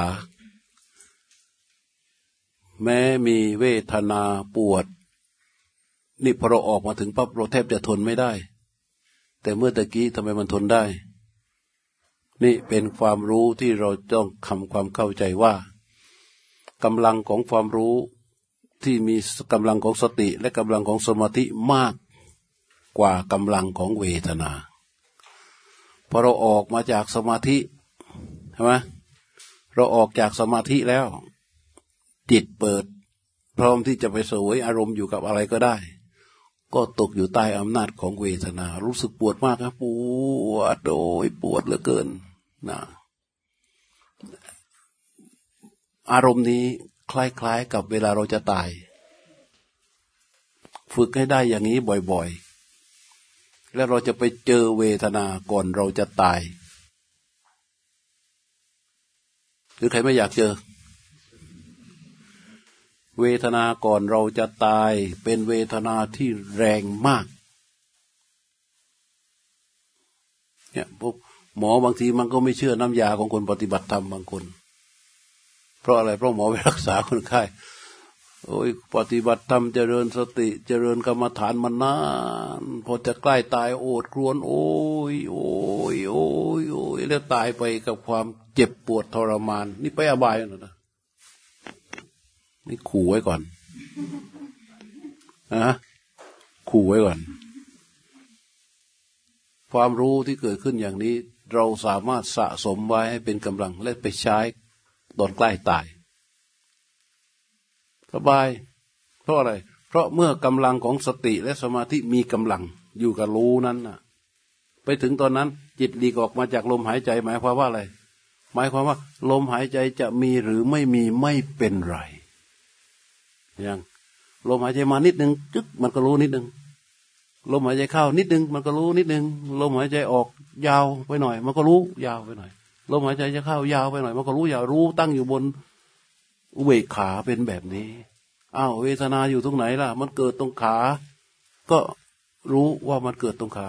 แม้มีเวทนาปวด นี่พอเราออกมาถึงปั๊บเราแทบจะทนไม่ได้ แต่เมื่อตะกี้ทำไมมันทนได้ นี่เป็นความรู้ที่เราต้องทำความเข้าใจว่ากำลังของความรู้ที่มีกำลังของสติและกำลังของสมาธิมากกว่ากำลังของเวทนา พอเราออกมาจากสมาธิใช่ไหมเราออกจากสมาธิแล้ว จิตเปิด พร้อมที่จะไปสวยอารมณ์อยู่กับอะไรก็ได้ ก็ตกอยู่ใต้อำนาจของเวทนา รู้สึกปวดมากครับปวดโดยปวดเหลือเกินนะอารมณ์นี้คล้ายๆกับเวลาเราจะตาย ฝึกให้ได้อย่างนี้บ่อยๆ แล้วเราจะไปเจอเวทนาก่อนเราจะตาย หรือใครไม่อยากเจอ เวทนาก่อนเราจะตายเป็นเวทนาที่แรงมาก เนี่ยพวกหมอบางทีมันก็ไม่เชื่อน้ำยาของคนปฏิบัติธรรมบางคน เพราะอะไร เพราะหมอไปรักษาคนไข้โอ้ยปฏิบัติธรรมเจริญสติเจริญกรรมฐานมานานพอจะใกล้ตายโอดครวน โอ้ย โอ้ยโอ้ยโอ้ยแล้วตายไปกับความเจ็บปวดทรมาน นี่ไปอบายนะ นี่ขู่ไว้ก่อนนะขู่ไว้ก่อน ความรู้ที่เกิดขึ้นอย่างนี้ เราสามารถสะสมไว้ให้เป็นกำลังและไปใช้ตอนใกล้ตาย สบาย เพราะอะไร เพราะเมื่อกำลังของสติและสมาธิมีกำลังอยู่กับรู้นั้นน่ะ ไปถึงตอนนั้น จิตหลีกออกมาจากลมหายใจ หมายความว่าอะไร หมายความว่า ลมหายใจจะมีหรือไม่มีไม่เป็นไร ยังลมหายใจมานิดหนึ่งจึ๊กมันก็รู้นิดหนึ่งลมหายใจเข้านิดหนึ่งมันก็รู้นิดหนึ่งลมหายใจออกยาวไปหน่อย มันก็รู้ยาวไปหน่อย ลมหายใจจะเข้ายาวไปหน่อย มันก็รู้ยาวรู้ตั้งอยู่บนอุเบกขาเป็นแบบนี้อ้าวเวทนาอยู่ตรงไหนล่ะ มันเกิดตรงขา ก็รู้ว่ามันเกิดตรงขา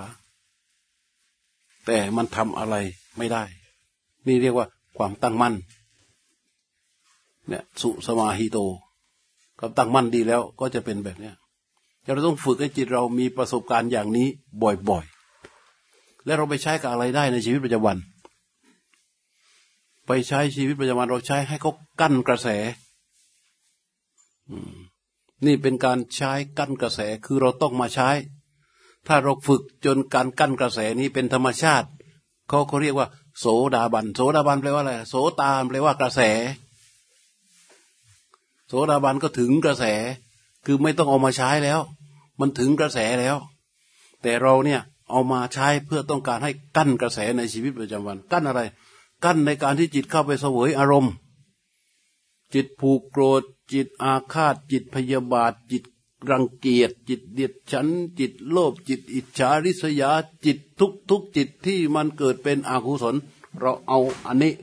แต่มันทำอะไรไม่ได้ นี่เรียกว่าความตั้งมั่นเนี่ยสุสมาหิโต กับตั้งมั่นดีแล้วก็จะเป็นแบบเนี้ยเราต้องฝึกให้จิตเรามีประสบการณ์อย่างนี้บ่อยๆ และเราไปใช้กับอะไรได้ในชีวิตประจำวัน ไปใช้ชีวิตประจำวันเราใช้ให้เขากั้นกระแสนี่เป็นการใช้กั้นกระแสคือเราต้องมาใช้ ถ้าเราฝึกจนการกั้นกระแสนี้เป็นธรรมชาติเขาเขาเรียกว่า โสดาบัน โสดาบันแปลว่าอะไร โสตาแปลว่ากระแส โสดาบันก็ถึงกระแส คือไม่ต้องเอามาใช้แล้ว มันถึงกระแสแล้ว แต่เราเนี่ยเอามาใช้เพื่อต้องการให้กั้นกระแสในชีวิตประจำวัน กั้นอะไร กั้นในการที่จิตเข้าไปเสวยอารมณ์ จิตผูกโกรธ จิตอาฆาต จิตพยาบาท จิตรังเกียจ จิตเดียดฉัน จิตโลภ จิตอิจฉาริษยา จิตทุกทุกจิตที่มันเกิดเป็นอกุศล เราเอาอันนี้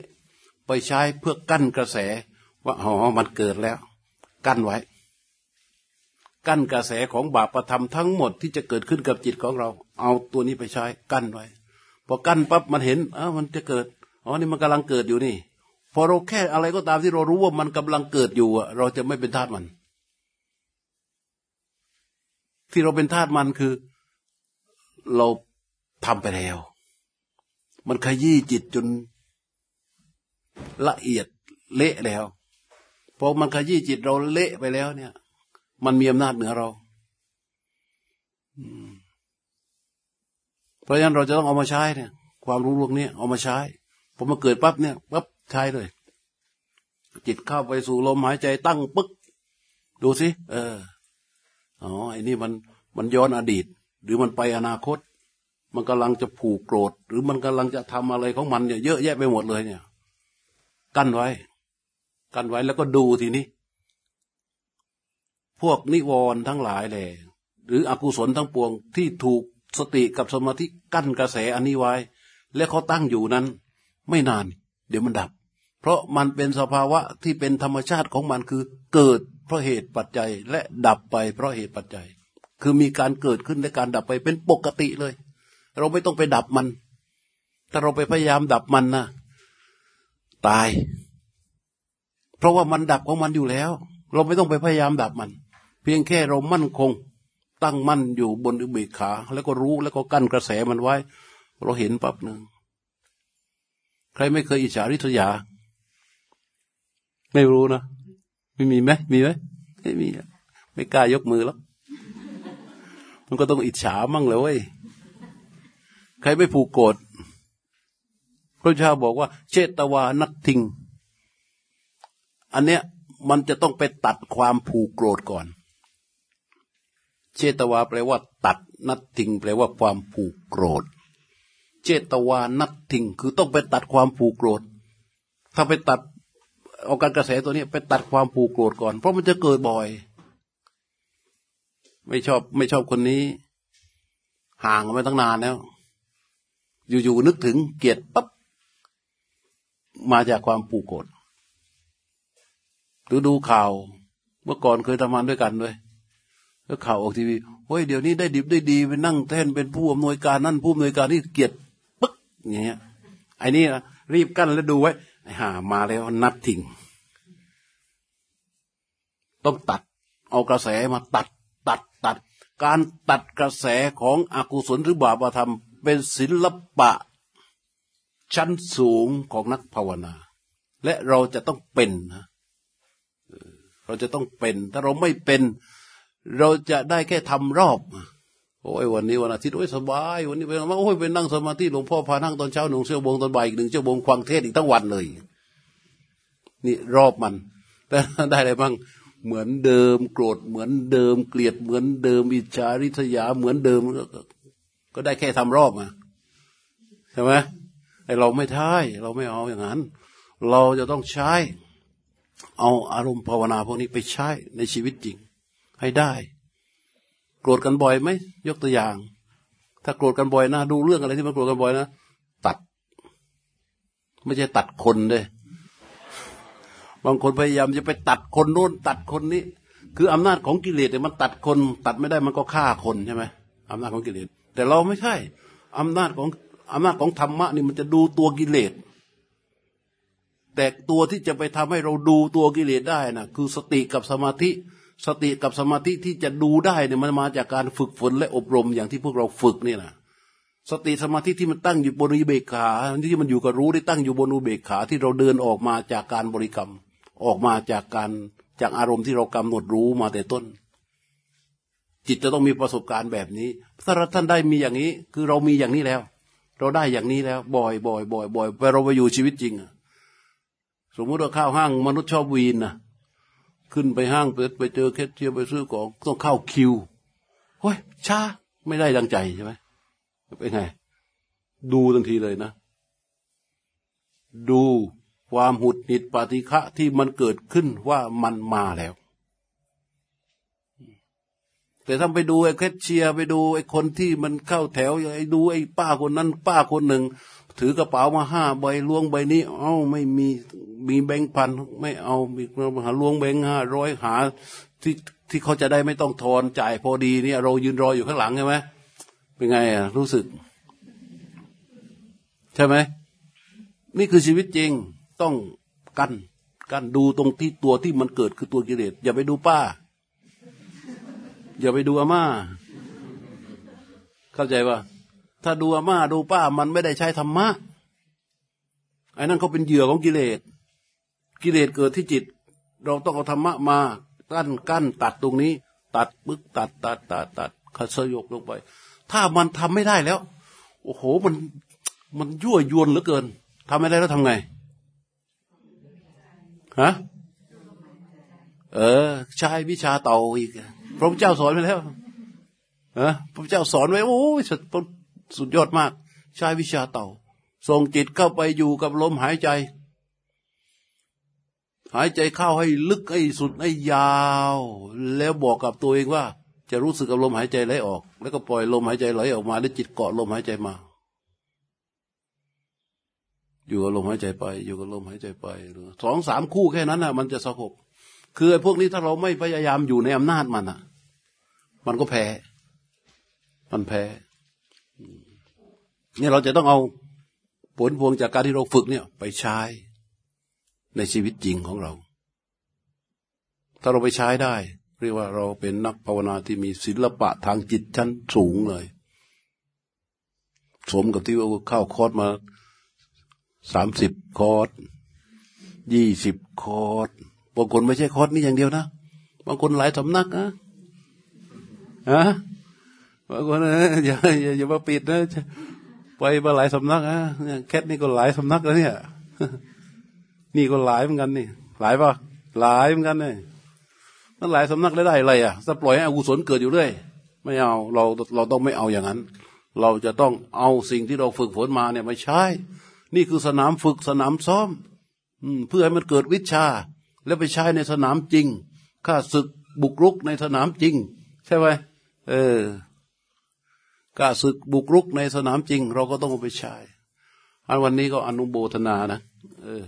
ไปใช้เพื่อกั้นกระแสว่าอ๋อมันเกิดแล้ว กั้นไว้ กั้นกระแสของบาปประธรรมทั้งหมดที่จะเกิดขึ้นกับจิตของเรา เอาตัวนี้ไปใช้กั้นไว้พอกั้นปั๊บมันเห็นอ้ามันจะเกิดอ๋อนี่มันกำลังเกิดอยู่นี่พอเราแค่อะไรก็ตามที่เรารู้ว่ามันกำลังเกิดอยู่อะเราจะไม่เป็นทาสมัน ที่เราเป็นทาสมันคือ เราทำไปแล้ว มันขยี้จิตจนละเอียดเละแล้ว พอมันขยี้จิตเราเละไปแล้วเนี่ย มันมีอำนาจเหนือเราเพราะฉะนั้นเราจะต้องเอามาใช้เนี่ย ความรู้พวกนี้เอามาใช้พอมาเกิดปั๊บเนี่ยปั๊บใช้เลย จิตเข้าไปสู่ลมหายใจตั้งปึ๊กดูสิเอออ๋อไอ้นี่มันมันย้อนอดีต หรือมันไปอนาคต มันกำลังจะผูกโกรธ หรือมันกำลังจะทำอะไรของมันเนี่ยเยอะแยะไปหมดเลยเนี่ย กั้นไว้ กันไว้แล้วก็ดูทีนี้ พวกนิวรณ์ทั้งหลายแหละหรืออกุศลทั้งปวงที่ถูกสติกับสมาธิกั้นกระแสอันนี้ไว้ และเขาตั้งอยู่นั้น ไม่นาน เดี๋ยวมันดับ เพราะมันเป็นสภาวะที่เป็นธรรมชาติของมันคือ เกิดเพราะเหตุปัจจัยและดับไปเพราะเหตุปัจจัย คือมีการเกิดขึ้นและการดับไปเป็นปกติเลย เราไม่ต้องไปดับมัน ถ้าเราไปพยายามดับมันนะตาย เพราะว่ามันดับของมันอยู่แล้ว เราไม่ต้องไปพยายามดับมัน เพียงแค่เรามั่นคง ตั้งมั่นอยู่บนอุเบกขา แล้วก็รู้แล้วก็กั้นกระแสมันไว้ เราเห็นปั๊บหนึ่งใครไม่เคยอิจฉาริษยา ไม่รู้นะไม่มีไหมมีไหมไม่มีไม่กล้ายกมือแล้วมันก็ต้องอิจฉามั่งเลยเว้ยใครไม่ผูกโกรธพระเจ้าบอกว่า เชตวานัตทิง อันเนี้ยมันจะต้องไปตัดความผูกโกรธก่อนเชตวาแปลว่า ตัดนัตทิง แปลว่าความผูกโกรธ เจตวานัตทิง คือต้องไปตัดความผูกโกรธ ถ้าไปตัดเอาการกระแสตัวนี้ไปตัดความผูกโกรธก่อน เพราะมันจะเกิดบ่อย ไม่ชอบไม่ชอบคนนี้ ห่างมาตั้งนานแล้ว อยู่ๆนึกถึงเกลียดปั๊บมาจากความผูกโกรธ หรือดูข่าว เมื่อก่อนเคยทำงานด้วยกันด้วยแล้วข่าวออกทีวีเฮ้ยเดี๋ยวนี้ได้ดิบได้ดีไปนั่งแท่นเป็นผู้อำนวยการนั่นผู้อำนวยการที่เกียรติปึ๊กอย่างเงี้ยไอ้นี่นะรีบกั้นแล้วดูไว้ไอ้ห่ามาแล้วนัดทิ้งต้องตัด เอากระแสมาตัด ตัดตัด การตัดกระแสของอกุศลหรือบาปธรรม เป็นศิลปะ ชั้นสูงของนักภาวนา และเราจะต้องเป็นนะ เราจะต้องเป็น ถ้าเราไม่เป็น เราจะได้แค่ทำรอบ โอ้ยวันนี้วันอาทิตย์โอ้ยสบายวันนี้ไปมาโอ้ยไปนั่งสมาธิหลวงพ่อพานั่งตอนเช้าหนึ่งชั่วโมงตอนบ่ายอีกหนึ่งชั่วโมงควังเทศอีกทั้งวันเลย นี่รอบมันแต่ได้อะไรบ้างเหมือนเดิมโกรธเหมือนเดิมเกลียดเหมือนเดิมอิจฉาริษยาเหมือนเดิม ก็ได้แค่ทำรอบมาใช่ไหมไอเราไม่ท้ายเราไม่เอาอย่างนั้น เราจะต้องใช้ เอาอารมณ์ภาวนาพวกนี้ไปใช้ในชีวิตจริง ให้ได้ โกรธกันบ่อยไหมยกตัวอย่าง ถ้าโกรธกันบ่อยนะดูเรื่องอะไรที่มันโกรธกันบ่อยนะตัด ไม่ใช่ตัดคนเลยบางคนพยายามจะไปตัดคนโน้นตัดคนนี้ คืออำนาจของกิเลสเนี่ยมันตัดคน ตัดไม่ได้มันก็ฆ่าคนใช่ไหมอำนาจของกิเลส แต่เราไม่ใช่อำนาจของอำนาจของธรรมะนี่มันจะดูตัวกิเลส แต่ตัวที่จะไปทำให้เราดูตัวกิเลสได้นะคือสติกับสมาธิ สติกับสมาธิที่จะดูได้เนี่ยมันมาจากการฝึกฝนและอบรมอย่างที่พวกเราฝึกนี่นะสติสมาธิที่มันตั้งอยู่บนอุเบกขาที่มันอยู่กับรู้ได้ตั้งอยู่บนอุเบกขาที่เราเดินออกมาจากการบริกรรม ออกมาจากการจากอารมณ์ที่เรากำหนดรู้มาแต่ต้น จิตจะต้องมีประสบการณ์แบบนี้ถ้าท่านได้มีอย่างนี้ คือเรามีอย่างนี้แล้ว เราได้อย่างนี้แล้ว บ่อยบ่อยบ่อยบ่อยไปเราไปอยู่ชีวิตจริงอะ สมมติว่าเข้าห้างมนุษย์ชอบวีนนะขึ้นไปห้างไปไปเจอแคชเชียร์ไปซื้อของต้องเข้าคิวเฮ้ยช้าไม่ได้ดังใจใช่ไหมเป็นไง ดูทันทีเลยนะ ดูความหุดหงิดปฏิฆะที่มันเกิดขึ้นว่ามันมาแล้ว แต่ถ้าไปดูไอ้แคชเชียร์ไปดูไอ้คนที่มันเข้าแถวไอ้ดูไอ้ป้าคนนั้น ป้าคนหนึ่ง ถือกระเป๋ามาห้าใบล้วงใบนี้ เอ้าไม่มีมีแบงค์พันไม่เอามีหาล้วงแบงค์ห้าร้อยหาที่ที่เขาจะได้ไม่ต้องทอนจ่ายพอดีเนี่ยเรายืนรออยู่ข้างหลังใช่ไหมเป็นไงอะรู้สึก ใช่ไหมนี่คือชีวิตจริงต้องกันกันดูตรงที่ตัวที่มันเกิดคือตัวกิเลสอย่าไปดูป้า อย่าไปดูอาม่า เข้าใจว่า ถ้าดูอาม่าดูป้ามันไม่ได้ใช้ธรรมะไอ้นั่นเขาเป็นเหยื่อของกิเลส กิเลสเกิดที่จิต เราต้องเอาธรรมะมากั้นกั้นตัดตรงนี้ ตัดปึ๊กตัดตัดตัดตัดขสยกลงไป ถ้ามันทำไม่ได้แล้ว โอ้โหมันมันยั่วยวนเหลือเกินทำไม่ได้แล้วทำไงฮะเออใช้วิชาเต่าอีกพระพุทธเจ้าสอนไปแล้วฮะพระพุทธเจ้าสอนไว้โอ้ย สุดยอดมาก ใช้วิชาเต่า ส่งจิตเข้าไปอยู่กับลมหายใจ หายใจเข้าให้ลึกให้สุดให้ยาว แล้วบอกกับตัวเองว่า จะรู้สึกกับลมหายใจไหลออก แล้วก็ปล่อยลมหายใจไหลออกมาแล้วจิตเกาะลมหายใจมา อยู่กับลมหายใจไป อยู่กับลมหายใจไปสองสามคู่แค่นั้นนะมันจะสงบคือไอ้พวกนี้ถ้าเราไม่พยายามอยู่ในอำนาจมันอะ มันก็แพ้ มันแพ้ เนี่ยเราจะต้องเอาผลพวงจากการที่เราฝึกเนี่ย ไปใช้ในชีวิตจริงของเรา ถ้าเราไปใช้ได้ เรียกว่าเราเป็นนักภาวนาที่มีศิลปะทางจิตชั้นสูงเลย สมกับที่ว่าเข้าคอร์สมาสามสิบคอร์สยี่สิบคอร์สบางคนไม่ใช่คอร์สนี้อย่างเดียวนะ บางคนหลายสำนักนะฮะบางคนอย่าอย่าอย่ามาปิดนะ ไปมาหลายสำนักนะแคทนี่ก็หลายสำนักแล้วเนี่ย นี่ก็หลายเหมือนกันนี่ หลายปะหลายเหมือนกันเนี่ยมันหลายสำนักได้ได้อะไรอะถ้าปล่อยให้อกุศลเกิดอยู่เรื่อยไม่เอาเราเราต้องไม่เอาอย่างนั้น เราจะต้องเอาสิ่งที่เราฝึกฝนมาเนี่ยมาใช้ นี่คือสนามฝึกสนามซ้อมเพื่อให้มันเกิดวิชา แล้วไปใช้ในสนามจริงข้าศึกบุกรุกในสนามจริง ใช่ไหมเออ ข้าศึกบุกรุกในสนามจริง เราก็ต้องไปใช้อันวันนี้ก็อนุโบทนานะ เออ